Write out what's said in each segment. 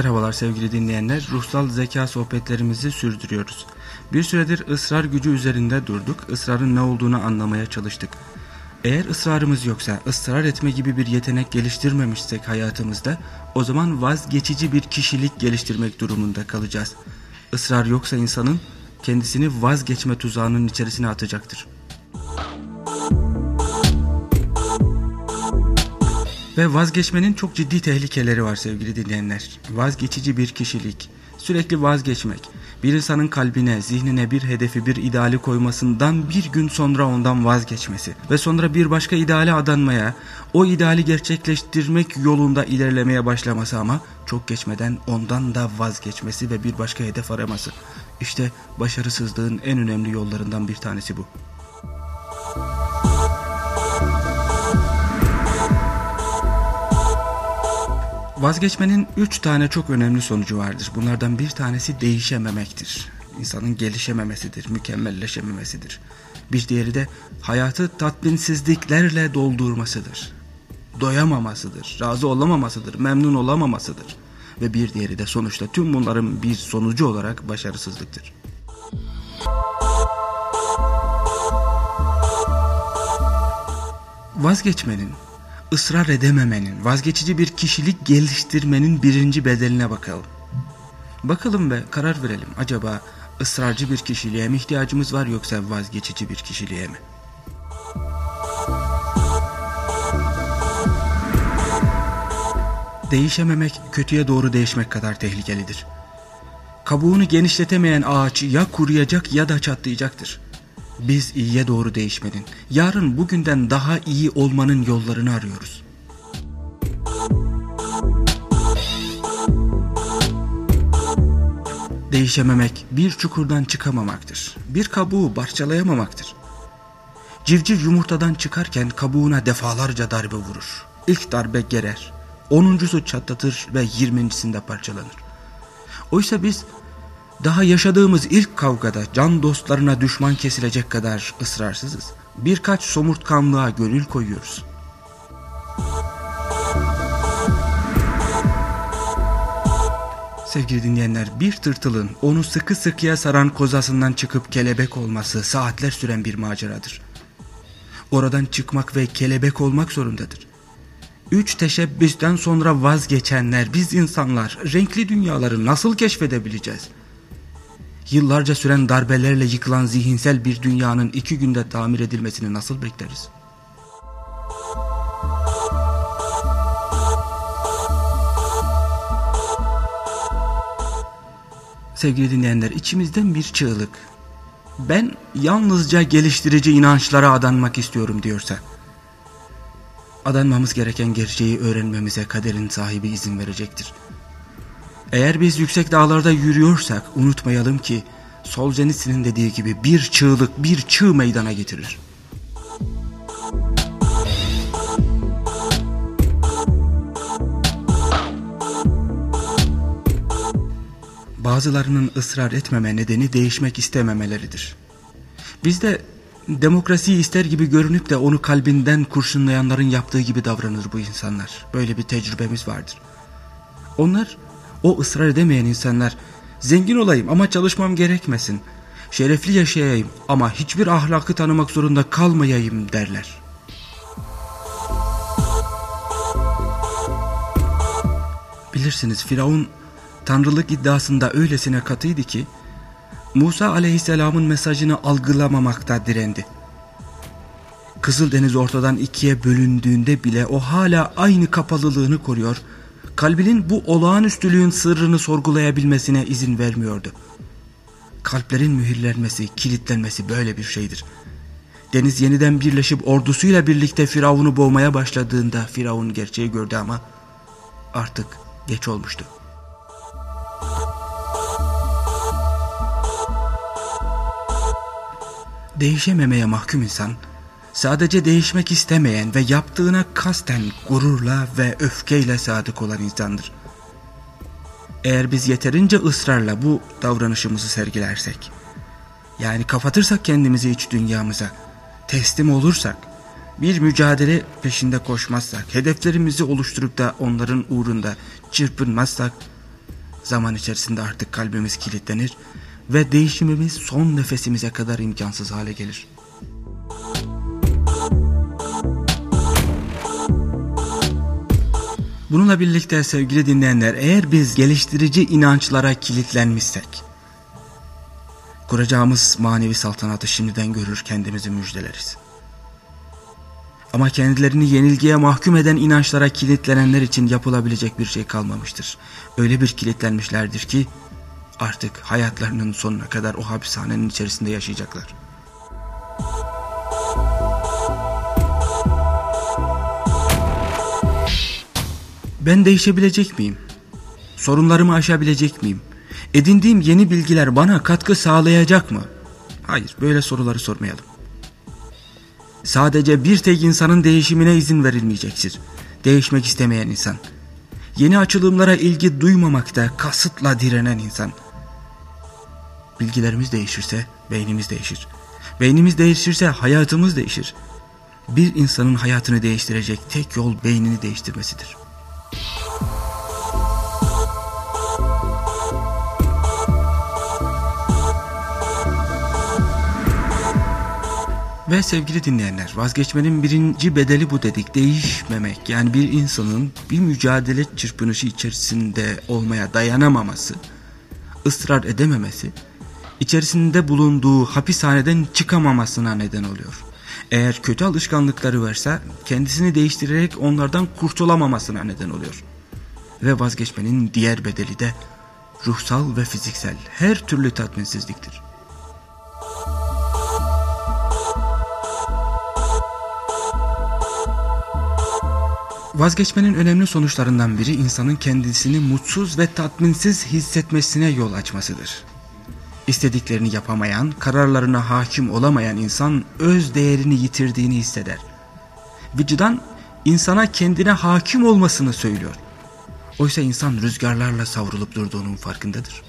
Merhabalar sevgili dinleyenler. Ruhsal zeka sohbetlerimizi sürdürüyoruz. Bir süredir ısrar gücü üzerinde durduk. Israrın ne olduğunu anlamaya çalıştık. Eğer ısrarımız yoksa, ısrar etme gibi bir yetenek geliştirmemişsek hayatımızda, o zaman vazgeçici bir kişilik geliştirmek durumunda kalacağız. Israr yoksa insanın kendisini vazgeçme tuzağının içerisine atacaktır. Ve vazgeçmenin çok ciddi tehlikeleri var sevgili dinleyenler. Vazgeçici bir kişilik, sürekli vazgeçmek, bir insanın kalbine, zihnine bir hedefi, bir ideali koymasından bir gün sonra ondan vazgeçmesi ve sonra bir başka ideale adanmaya, o ideali gerçekleştirmek yolunda ilerlemeye başlaması ama çok geçmeden ondan da vazgeçmesi ve bir başka hedef araması. İşte başarısızlığın en önemli yollarından bir tanesi bu. Vazgeçmenin üç tane çok önemli sonucu vardır. Bunlardan bir tanesi değişememektir. İnsanın gelişememesidir, mükemmelleşememesidir. Bir diğeri de hayatı tatminsizliklerle doldurmasıdır. Doyamamasıdır, razı olamamasıdır, memnun olamamasıdır. Ve bir diğeri de sonuçta tüm bunların bir sonucu olarak başarısızlıktır. Vazgeçmenin ısrar edememenin, vazgeçici bir kişilik geliştirmenin birinci bedeline bakalım. Bakalım ve karar verelim. Acaba ısrarcı bir kişiliğe mi ihtiyacımız var yoksa vazgeçici bir kişiliğe mi? Değişememek kötüye doğru değişmek kadar tehlikelidir. Kabuğunu genişletemeyen ağaç ya kuruyacak ya da çatlayacaktır. Biz iyiye doğru değişmenin, yarın bugünden daha iyi olmanın yollarını arıyoruz. Değişememek bir çukurdan çıkamamaktır. Bir kabuğu parçalayamamaktır. Civciv yumurtadan çıkarken kabuğuna defalarca darbe vurur. İlk darbe gerer, onuncusu çatlatır ve yirmincisinde parçalanır. Oysa biz daha yaşadığımız ilk kavgada can dostlarına düşman kesilecek kadar ısrarsızız. Birkaç somurtkanlığa gönül koyuyoruz. Sevgili dinleyenler bir tırtılın onu sıkı sıkıya saran kozasından çıkıp kelebek olması saatler süren bir maceradır. Oradan çıkmak ve kelebek olmak zorundadır. Üç teşebbüsten sonra vazgeçenler biz insanlar renkli dünyaları nasıl keşfedebileceğiz? Yıllarca süren darbelerle yıkılan zihinsel bir dünyanın iki günde tamir edilmesini nasıl bekleriz? Sevgili dinleyenler içimizden bir çığlık. Ben yalnızca geliştirici inançlara adanmak istiyorum diyorsa. Adanmamız gereken gerçeği öğrenmemize kaderin sahibi izin verecektir. Eğer biz yüksek dağlarda yürüyorsak unutmayalım ki Solzhenitsyn'in dediği gibi bir çığlık bir çığ meydana getirir. Bazılarının ısrar etmeme nedeni değişmek istememeleridir. Biz de demokrasiyi ister gibi görünüp de onu kalbinden kurşunlayanların yaptığı gibi davranır bu insanlar. Böyle bir tecrübemiz vardır. Onlar o ısrar edemeyen insanlar zengin olayım ama çalışmam gerekmesin. Şerefli yaşayayım ama hiçbir ahlakı tanımak zorunda kalmayayım derler. Bilirsiniz Firavun tanrılık iddiasında öylesine katıydı ki Musa aleyhisselamın mesajını algılamamakta direndi. Kızıldeniz ortadan ikiye bölündüğünde bile o hala aynı kapalılığını koruyor kalbinin bu olağanüstülüğün sırrını sorgulayabilmesine izin vermiyordu. Kalplerin mühürlenmesi, kilitlenmesi böyle bir şeydir. Deniz yeniden birleşip ordusuyla birlikte Firavun'u boğmaya başladığında Firavun gerçeği gördü ama artık geç olmuştu. Değişememeye mahkum insan sadece değişmek istemeyen ve yaptığına kasten gururla ve öfkeyle sadık olan insandır. Eğer biz yeterince ısrarla bu davranışımızı sergilersek, yani kapatırsak kendimizi iç dünyamıza, teslim olursak, bir mücadele peşinde koşmazsak, hedeflerimizi oluşturup da onların uğrunda çırpınmazsak, Zaman içerisinde artık kalbimiz kilitlenir ve değişimimiz son nefesimize kadar imkansız hale gelir. Bununla birlikte sevgili dinleyenler eğer biz geliştirici inançlara kilitlenmişsek kuracağımız manevi saltanatı şimdiden görür kendimizi müjdeleriz. Ama kendilerini yenilgiye mahkum eden inançlara kilitlenenler için yapılabilecek bir şey kalmamıştır. Öyle bir kilitlenmişlerdir ki artık hayatlarının sonuna kadar o hapishanenin içerisinde yaşayacaklar. Ben değişebilecek miyim? Sorunlarımı aşabilecek miyim? Edindiğim yeni bilgiler bana katkı sağlayacak mı? Hayır, böyle soruları sormayalım. Sadece bir tek insanın değişimine izin verilmeyecektir. Değişmek istemeyen insan. Yeni açılımlara ilgi duymamakta kasıtla direnen insan. Bilgilerimiz değişirse beynimiz değişir. Beynimiz değişirse hayatımız değişir. Bir insanın hayatını değiştirecek tek yol beynini değiştirmesidir. Ve sevgili dinleyenler vazgeçmenin birinci bedeli bu dedik değişmemek yani bir insanın bir mücadele çırpınışı içerisinde olmaya dayanamaması, ısrar edememesi, içerisinde bulunduğu hapishaneden çıkamamasına neden oluyor. Eğer kötü alışkanlıkları varsa kendisini değiştirerek onlardan kurtulamamasına neden oluyor. Ve vazgeçmenin diğer bedeli de ruhsal ve fiziksel her türlü tatminsizliktir. Vazgeçmenin önemli sonuçlarından biri insanın kendisini mutsuz ve tatminsiz hissetmesine yol açmasıdır. İstediklerini yapamayan, kararlarına hakim olamayan insan öz değerini yitirdiğini hisseder. Vicdan insana kendine hakim olmasını söylüyor. Oysa insan rüzgarlarla savrulup durduğunun farkındadır.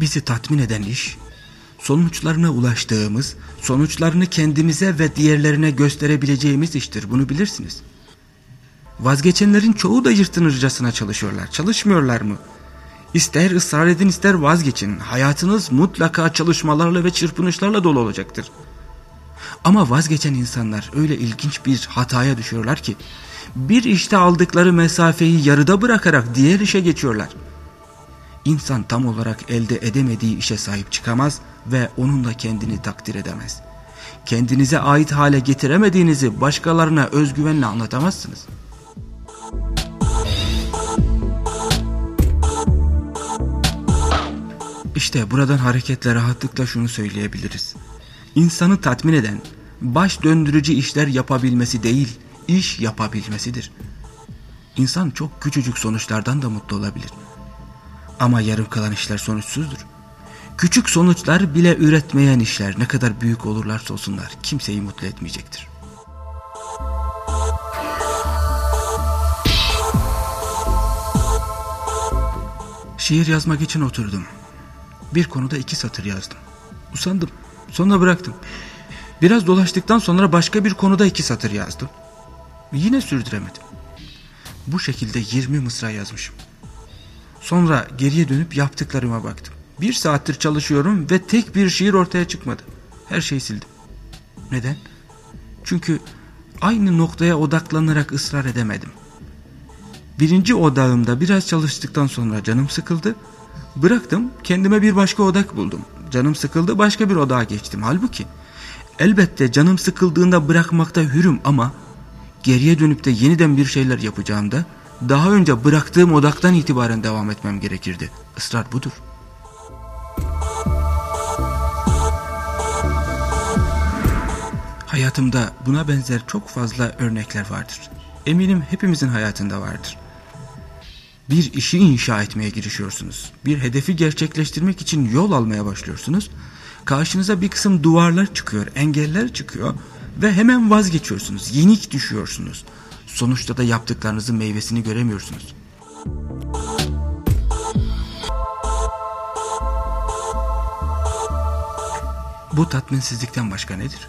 Bizi tatmin eden iş sonuçlarına ulaştığımız, sonuçlarını kendimize ve diğerlerine gösterebileceğimiz iştir. Bunu bilirsiniz. Vazgeçenlerin çoğu da yırtınırcasına çalışıyorlar. Çalışmıyorlar mı? İster ısrar edin ister vazgeçin. Hayatınız mutlaka çalışmalarla ve çırpınışlarla dolu olacaktır. Ama vazgeçen insanlar öyle ilginç bir hataya düşüyorlar ki bir işte aldıkları mesafeyi yarıda bırakarak diğer işe geçiyorlar. İnsan tam olarak elde edemediği işe sahip çıkamaz ve onunla kendini takdir edemez. Kendinize ait hale getiremediğinizi başkalarına özgüvenle anlatamazsınız. İşte buradan hareketle rahatlıkla şunu söyleyebiliriz. İnsanı tatmin eden, baş döndürücü işler yapabilmesi değil, iş yapabilmesidir. İnsan çok küçücük sonuçlardan da mutlu olabilir. Ama yarım kalan işler sonuçsuzdur. Küçük sonuçlar bile üretmeyen işler ne kadar büyük olurlarsa olsunlar kimseyi mutlu etmeyecektir. Şiir yazmak için oturdum. Bir konuda iki satır yazdım. Usandım. Sonra bıraktım. Biraz dolaştıktan sonra başka bir konuda iki satır yazdım. Yine sürdüremedim. Bu şekilde 20 mısra yazmışım. Sonra geriye dönüp yaptıklarıma baktım. Bir saattir çalışıyorum ve tek bir şiir ortaya çıkmadı. Her şeyi sildim. Neden? Çünkü aynı noktaya odaklanarak ısrar edemedim. Birinci odağımda biraz çalıştıktan sonra canım sıkıldı. Bıraktım kendime bir başka odak buldum. Canım sıkıldı başka bir odağa geçtim. Halbuki elbette canım sıkıldığında bırakmakta hürüm ama geriye dönüp de yeniden bir şeyler yapacağımda daha önce bıraktığım odaktan itibaren devam etmem gerekirdi. Israr budur. Hayatımda buna benzer çok fazla örnekler vardır. Eminim hepimizin hayatında vardır. Bir işi inşa etmeye girişiyorsunuz. Bir hedefi gerçekleştirmek için yol almaya başlıyorsunuz. Karşınıza bir kısım duvarlar çıkıyor, engeller çıkıyor ve hemen vazgeçiyorsunuz. Yenik düşüyorsunuz. Sonuçta da yaptıklarınızın meyvesini göremiyorsunuz. Bu tatminsizlikten başka nedir?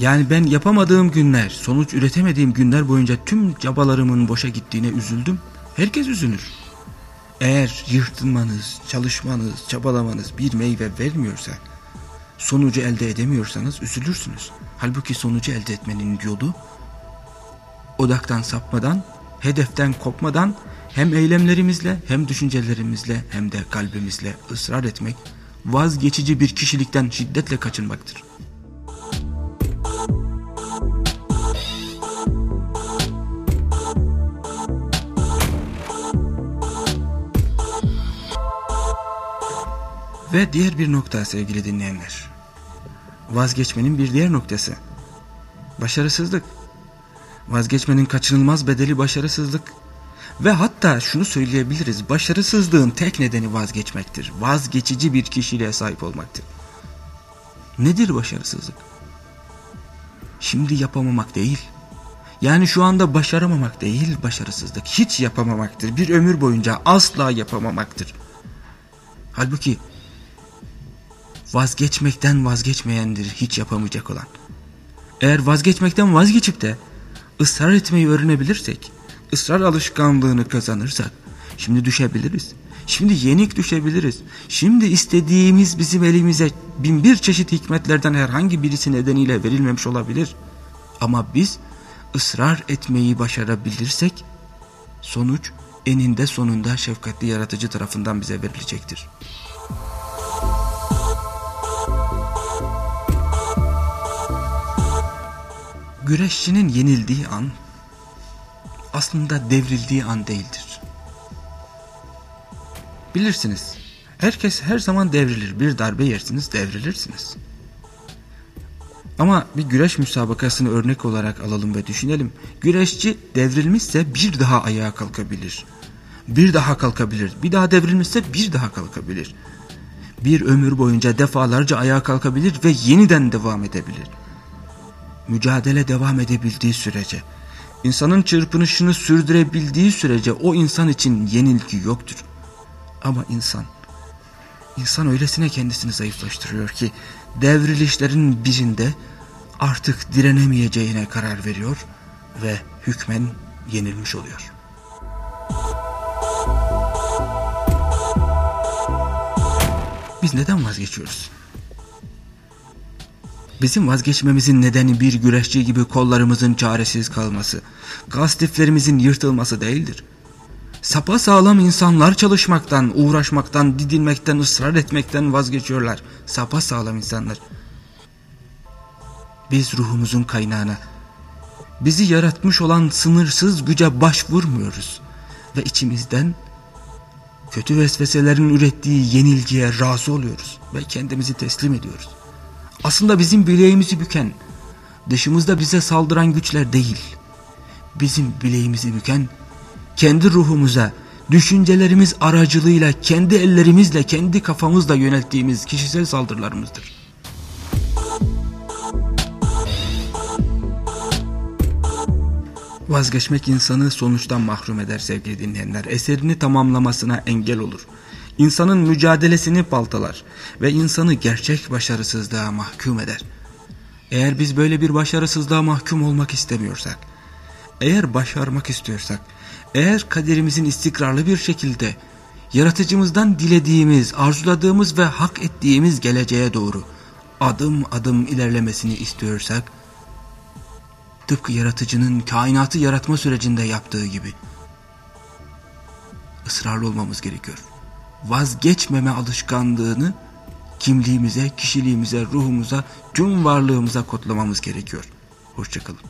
Yani ben yapamadığım günler, sonuç üretemediğim günler boyunca tüm çabalarımın boşa gittiğine üzüldüm. Herkes üzülür. Eğer yırtınmanız, çalışmanız, çabalamanız bir meyve vermiyorsa, sonucu elde edemiyorsanız üzülürsünüz. Halbuki sonucu elde etmenin yolu odaktan sapmadan, hedeften kopmadan hem eylemlerimizle hem düşüncelerimizle hem de kalbimizle ısrar etmek, vazgeçici bir kişilikten şiddetle kaçınmaktır. Ve diğer bir nokta sevgili dinleyenler. Vazgeçmenin bir diğer noktası. Başarısızlık. Vazgeçmenin kaçınılmaz bedeli başarısızlık. Ve hatta şunu söyleyebiliriz. Başarısızlığın tek nedeni vazgeçmektir. Vazgeçici bir kişiliğe sahip olmaktır. Nedir başarısızlık? Şimdi yapamamak değil. Yani şu anda başaramamak değil başarısızlık. Hiç yapamamaktır. Bir ömür boyunca asla yapamamaktır. Halbuki vazgeçmekten vazgeçmeyendir hiç yapamayacak olan. Eğer vazgeçmekten vazgeçip de ısrar etmeyi öğrenebilirsek, ısrar alışkanlığını kazanırsak, şimdi düşebiliriz. Şimdi yenik düşebiliriz. Şimdi istediğimiz bizim elimize bin bir çeşit hikmetlerden herhangi birisi nedeniyle verilmemiş olabilir. Ama biz ısrar etmeyi başarabilirsek sonuç eninde sonunda şefkatli yaratıcı tarafından bize verilecektir. Güreşçinin yenildiği an aslında devrildiği an değildir. Bilirsiniz herkes her zaman devrilir bir darbe yersiniz devrilirsiniz. Ama bir güreş müsabakasını örnek olarak alalım ve düşünelim. Güreşçi devrilmişse bir daha ayağa kalkabilir. Bir daha kalkabilir. Bir daha devrilmişse bir daha kalkabilir. Bir ömür boyunca defalarca ayağa kalkabilir ve yeniden devam edebilir mücadele devam edebildiği sürece, insanın çırpınışını sürdürebildiği sürece o insan için yenilgi yoktur. Ama insan, insan öylesine kendisini zayıflaştırıyor ki devrilişlerin birinde artık direnemeyeceğine karar veriyor ve hükmen yenilmiş oluyor. Biz neden vazgeçiyoruz? Bizim vazgeçmemizin nedeni bir güreşçi gibi kollarımızın çaresiz kalması, kastiflerimizin yırtılması değildir. Sapa sağlam insanlar çalışmaktan, uğraşmaktan, didinmekten, ısrar etmekten vazgeçiyorlar. Sapa sağlam insanlar. Biz ruhumuzun kaynağına, bizi yaratmış olan sınırsız güce başvurmuyoruz. Ve içimizden kötü vesveselerin ürettiği yenilgiye razı oluyoruz ve kendimizi teslim ediyoruz. Aslında bizim bileğimizi büken, dışımızda bize saldıran güçler değil. Bizim bileğimizi büken, kendi ruhumuza, düşüncelerimiz aracılığıyla, kendi ellerimizle, kendi kafamızla yönelttiğimiz kişisel saldırılarımızdır. Vazgeçmek insanı sonuçtan mahrum eder sevgili dinleyenler. Eserini tamamlamasına engel olur insanın mücadelesini baltalar ve insanı gerçek başarısızlığa mahkum eder. Eğer biz böyle bir başarısızlığa mahkum olmak istemiyorsak, eğer başarmak istiyorsak, eğer kaderimizin istikrarlı bir şekilde yaratıcımızdan dilediğimiz, arzuladığımız ve hak ettiğimiz geleceğe doğru adım adım ilerlemesini istiyorsak, tıpkı yaratıcının kainatı yaratma sürecinde yaptığı gibi ısrarlı olmamız gerekiyor vazgeçmeme alışkanlığını kimliğimize, kişiliğimize, ruhumuza, tüm varlığımıza kodlamamız gerekiyor. Hoşçakalın.